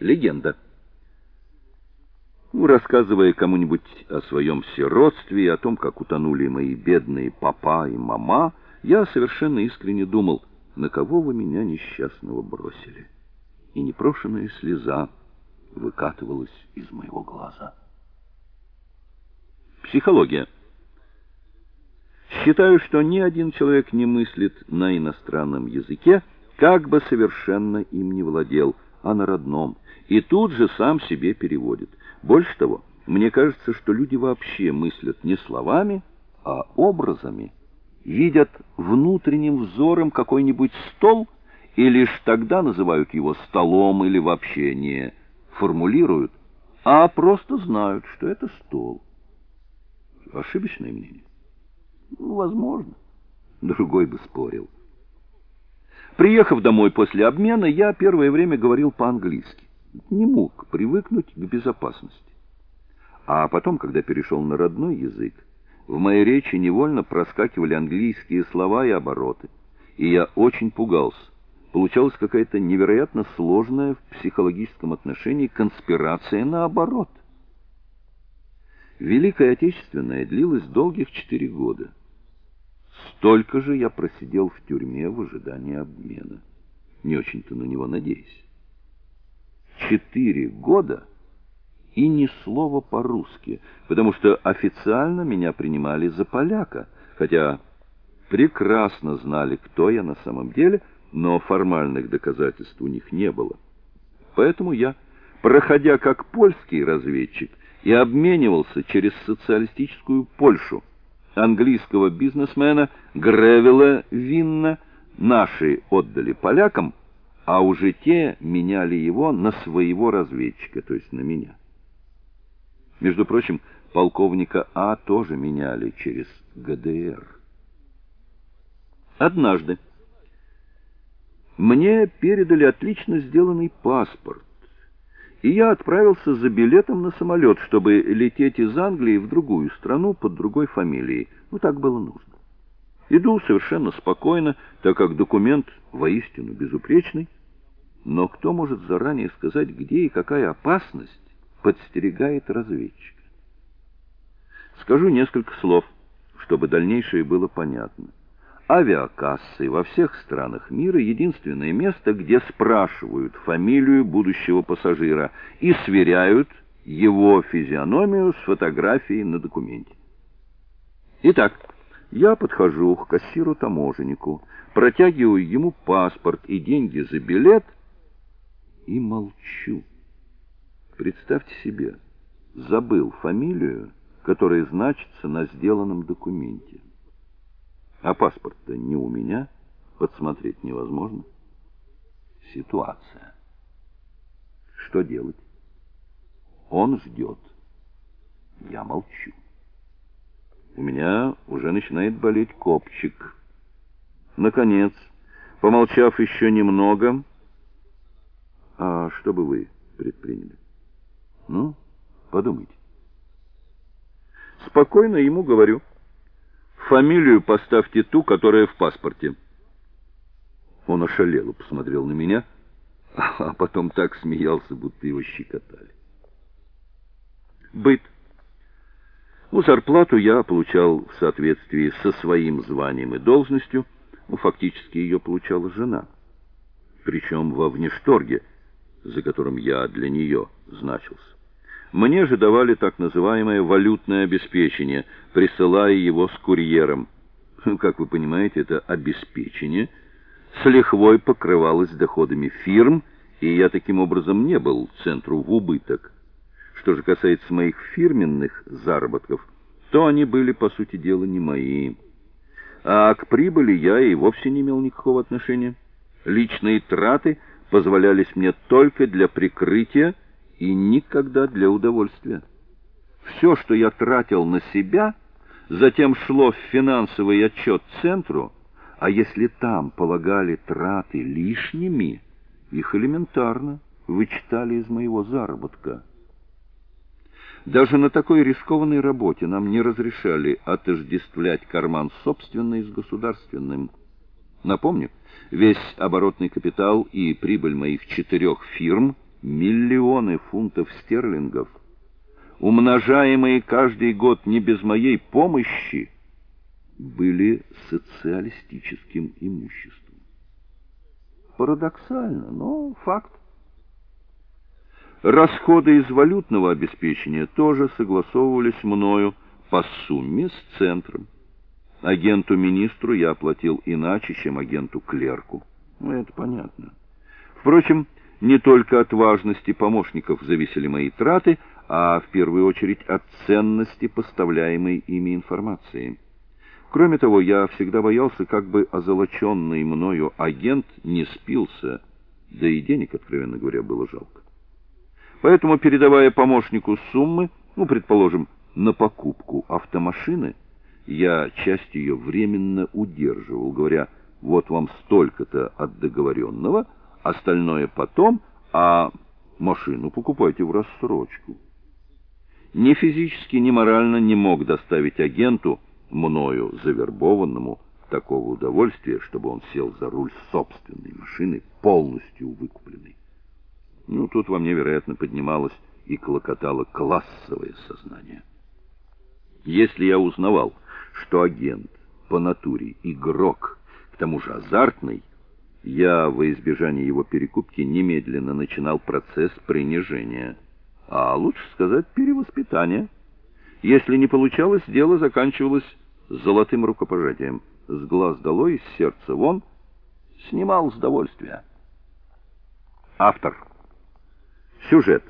Легенда. Ну, рассказывая кому-нибудь о своем сиротстве и о том, как утонули мои бедные папа и мама, я совершенно искренне думал, на кого вы меня несчастного бросили. И непрошенная слеза выкатывалась из моего глаза. Психология. Считаю, что ни один человек не мыслит на иностранном языке, как бы совершенно им не владел, а на родном, и тут же сам себе переводит. Больше того, мне кажется, что люди вообще мыслят не словами, а образами, видят внутренним взором какой-нибудь стол и лишь тогда называют его столом или вообще не формулируют, а просто знают, что это стол. Ошибочное мнение? Ну, возможно. Другой бы спорил. Приехав домой после обмена, я первое время говорил по-английски. Не мог привыкнуть к безопасности. А потом, когда перешел на родной язык, в моей речи невольно проскакивали английские слова и обороты, и я очень пугался. Получалась какая-то невероятно сложная в психологическом отношении конспирация наоборот. Великая Отечественная длилась долгих четыре года. Столько же я просидел в тюрьме в ожидании обмена. Не очень-то на него надеюсь. Четыре года и ни слова по-русски, потому что официально меня принимали за поляка, хотя прекрасно знали, кто я на самом деле, но формальных доказательств у них не было. Поэтому я, проходя как польский разведчик, и обменивался через социалистическую Польшу английского бизнесмена Гревела Винна наши отдали полякам, а уже те меняли его на своего разведчика, то есть на меня. Между прочим, полковника А тоже меняли через ГДР. Однажды мне передали отлично сделанный паспорт, и я отправился за билетом на самолет, чтобы лететь из Англии в другую страну под другой фамилией. Ну, так было нужно. Иду совершенно спокойно, так как документ воистину безупречный. Но кто может заранее сказать, где и какая опасность подстерегает разведчика? Скажу несколько слов, чтобы дальнейшее было понятно. Авиакассы во всех странах мира единственное место, где спрашивают фамилию будущего пассажира и сверяют его физиономию с фотографией на документе. Итак, я подхожу к кассиру-таможеннику, протягиваю ему паспорт и деньги за билет и молчу. Представьте себе, забыл фамилию, которая значится на сделанном документе. А паспорт-то не у меня, подсмотреть невозможно. Ситуация. Что делать? Он ждет. Я молчу. У меня уже начинает болеть копчик. Наконец, помолчав еще немного, а что бы вы предприняли? Ну, подумайте. Спокойно ему говорю. Фамилию поставьте ту, которая в паспорте. Он ошалело посмотрел на меня, а потом так смеялся, будто его щекотали. Быт. Ну, зарплату я получал в соответствии со своим званием и должностью, ну, фактически ее получала жена. Причем во внешторге, за которым я для нее значился. Мне же давали так называемое валютное обеспечение, присылая его с курьером. Как вы понимаете, это обеспечение с лихвой покрывалось доходами фирм, и я таким образом не был центру в убыток. Что же касается моих фирменных заработков, то они были, по сути дела, не мои. А к прибыли я и вовсе не имел никакого отношения. Личные траты позволялись мне только для прикрытия и никогда для удовольствия. Все, что я тратил на себя, затем шло в финансовый отчет центру, а если там полагали траты лишними, их элементарно вычитали из моего заработка. Даже на такой рискованной работе нам не разрешали отождествлять карман собственный с государственным. Напомню, весь оборотный капитал и прибыль моих четырех фирм – миллионы фунтов стерлингов, умножаемые каждый год не без моей помощи, были социалистическим имуществом. Парадоксально, но факт. Расходы из валютного обеспечения тоже согласовывались мною по сумме с центром. Агенту-министру я оплатил иначе, чем агенту-клерку. Ну, это понятно. Впрочем, не только от важности помощников зависели мои траты, а в первую очередь от ценности поставляемой ими информации. Кроме того, я всегда боялся, как бы озолоченный мною агент не спился, да и денег, откровенно говоря, было жалко. Поэтому, передавая помощнику суммы, ну, предположим, на покупку автомашины, я часть ее временно удерживал, говоря, вот вам столько-то от договоренного, остальное потом, а машину покупайте в рассрочку. Ни физически, ни морально не мог доставить агенту, мною завербованному, такого удовольствия, чтобы он сел за руль собственной машины, полностью выкупленной. Ну, тут во мне, вероятно, поднималось и клокотало классовое сознание. Если я узнавал, что агент по натуре игрок, к тому же азартный, я во избежание его перекупки немедленно начинал процесс принижения, а лучше сказать перевоспитания. Если не получалось, дело заканчивалось золотым рукопожатием. С глаз долой, из сердца вон, снимал с довольствия. Автор Сюжет.